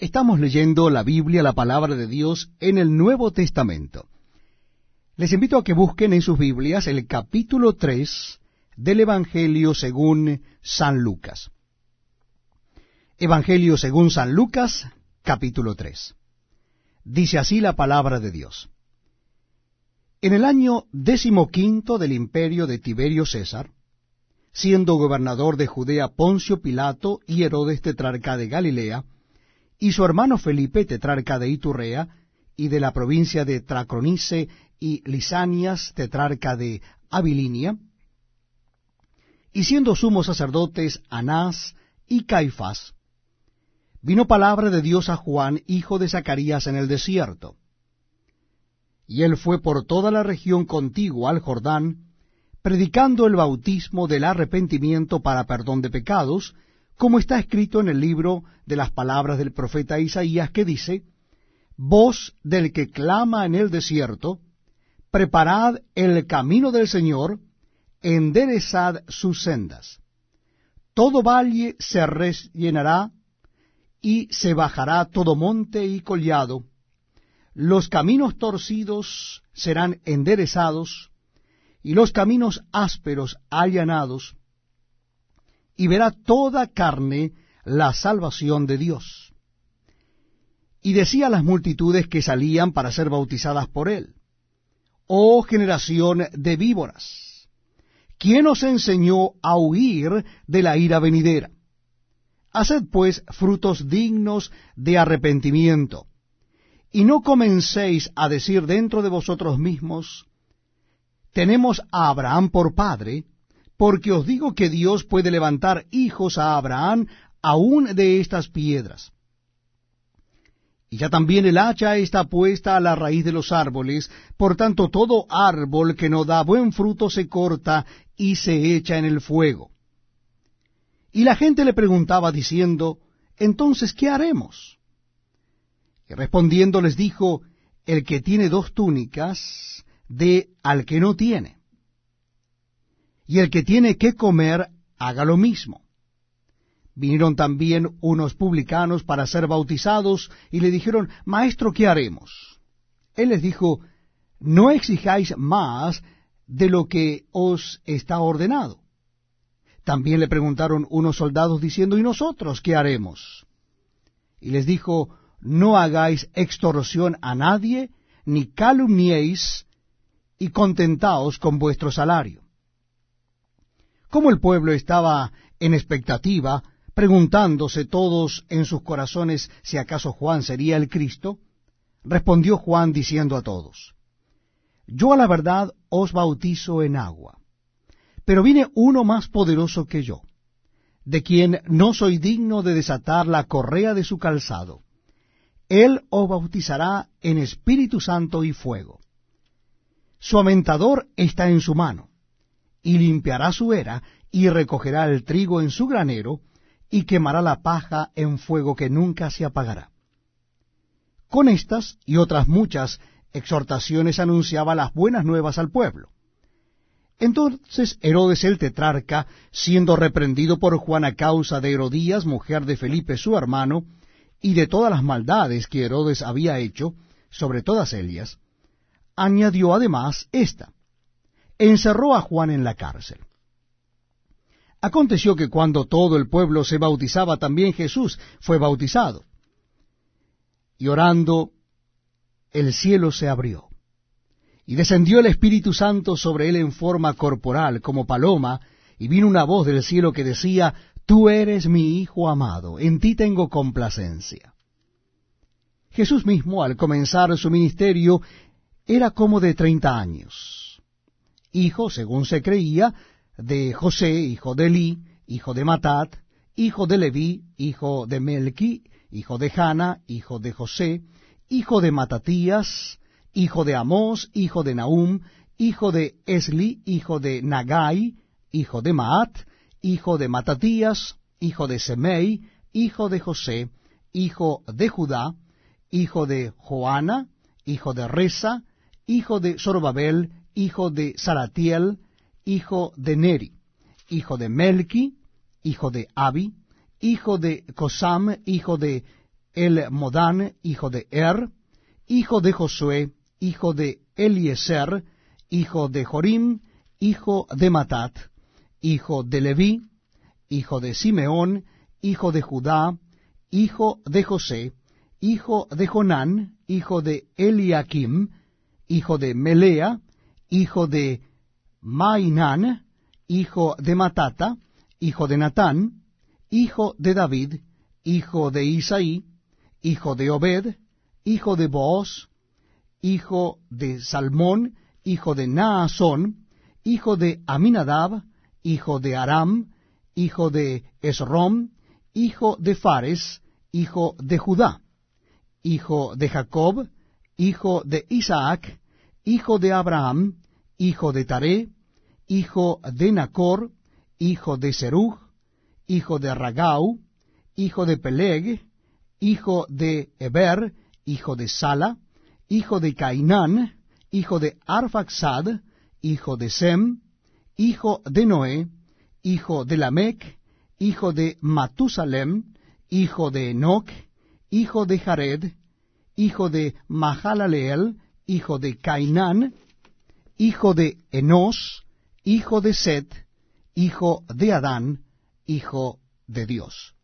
Estamos leyendo la Biblia, la palabra de Dios, en el Nuevo Testamento. Les invito a que busquen en sus Biblias el capítulo 3 del Evangelio según San Lucas. Evangelio según San Lucas, capítulo 3. Dice así la palabra de Dios. En el año decimoquinto del imperio de Tiberio César, siendo gobernador de Judea Poncio Pilato y Herodes tetrarca de Galilea, y su hermano Felipe, tetrarca de Iturrea, y de la provincia de Tracronice y Lisanias, tetrarca de Abilinia, y siendo sumos sacerdotes Anás y Caifás, vino palabra de Dios a Juan, hijo de Zacarías, en el desierto. Y él fue por toda la región contigua al Jordán, predicando el bautismo del arrepentimiento para perdón de pecados, como está escrito en el libro de las palabras del profeta Isaías, que dice, Voz del que clama en el desierto, preparad el camino del Señor, enderezad sus sendas. Todo valle se rellenará y se bajará todo monte y collado, los caminos torcidos serán enderezados, y los caminos ásperos allanados, y verá toda carne la salvación de Dios. Y decía a las multitudes que salían para ser bautizadas por él, Oh generación de víboras, ¿quién os enseñó a huir de la ira venidera? Haced pues frutos dignos de arrepentimiento, y no comencéis a decir dentro de vosotros mismos, tenemos a Abraham por padre, porque os digo que Dios puede levantar hijos a Abraham aún de estas piedras. Y ya también el hacha está puesta a la raíz de los árboles, por tanto todo árbol que no da buen fruto se corta y se echa en el fuego. Y la gente le preguntaba diciendo, entonces, ¿qué haremos? Y respondiendo les dijo, el que tiene dos túnicas, de al que no tiene y el que tiene que comer haga lo mismo. Vinieron también unos publicanos para ser bautizados y le dijeron, Maestro, ¿qué haremos? Él les dijo, No exijáis más de lo que os está ordenado. También le preguntaron unos soldados diciendo, ¿y nosotros qué haremos? Y les dijo, No hagáis extorsión a nadie, ni calumniéis, y contentaos con vuestro salario. Como el pueblo estaba en expectativa, preguntándose todos en sus corazones si acaso Juan sería el Cristo, respondió Juan diciendo a todos, Yo a la verdad os bautizo en agua, pero viene uno más poderoso que yo, de quien no soy digno de desatar la correa de su calzado. Él os bautizará en Espíritu Santo y fuego. Su aventador está en su mano y limpiará su era, y recogerá el trigo en su granero, y quemará la paja en fuego que nunca se apagará. Con estas y otras muchas exhortaciones anunciaba las buenas nuevas al pueblo. Entonces Herodes el tetrarca, siendo reprendido por Juan a causa de Herodías, mujer de Felipe su hermano, y de todas las maldades que Herodes había hecho, sobre todas ellas, añadió además esta, encerró a Juan en la cárcel. Aconteció que cuando todo el pueblo se bautizaba, también Jesús fue bautizado. Y orando, el cielo se abrió, y descendió el Espíritu Santo sobre él en forma corporal, como paloma, y vino una voz del cielo que decía, Tú eres mi Hijo amado, en ti tengo complacencia. Jesús mismo, al comenzar su ministerio, era como de treinta años hijo, según se creía, de José, hijo de Eli, hijo de Matat, hijo de Leví, hijo de Melqui, hijo de Jana, hijo de José, hijo de Matatías, hijo de Amós, hijo de Nahum, hijo de Esli, hijo de Nagai, hijo de Maat, hijo de Matatías, hijo de Semei, hijo de José, hijo de Judá, hijo de Joana, hijo de Reza, hijo de Zorobabel, hijo de Saratiel, hijo de Neri, hijo de Melki, hijo de Abi, hijo de Cosam, hijo de el Modán, hijo de Er, hijo de Josué, hijo de Eliezer, hijo de Jorim, hijo de Matat, hijo de Leví, hijo de Simeón, hijo de Judá, hijo de José, hijo de Jonán, hijo de Eliakim, hijo de Melea, hijo de Mainán, hijo de Matata, hijo de Natán, hijo de David, hijo de Isaí, hijo de Obed, hijo de Booz, hijo de Salmón, hijo de Naasón, hijo de Aminadab, hijo de Aram, hijo de Esrom, hijo de Fares, hijo de Judá, hijo de Jacob, hijo de Isaac, hijo de Abraham, hijo de Taré, hijo de Nacor, hijo de Serug, hijo de Ragau, hijo de Peleg, hijo de Eber, hijo de Sala, hijo de Cainán, hijo de Arfaxad, hijo de Sem, hijo de Noé, hijo de Lamec, hijo de Matusalem, hijo de Enoch, hijo de Jared, hijo de Mahalaleel, hijo de Cainán, hijo de Enos, hijo de Set, hijo de Adán, hijo de Dios.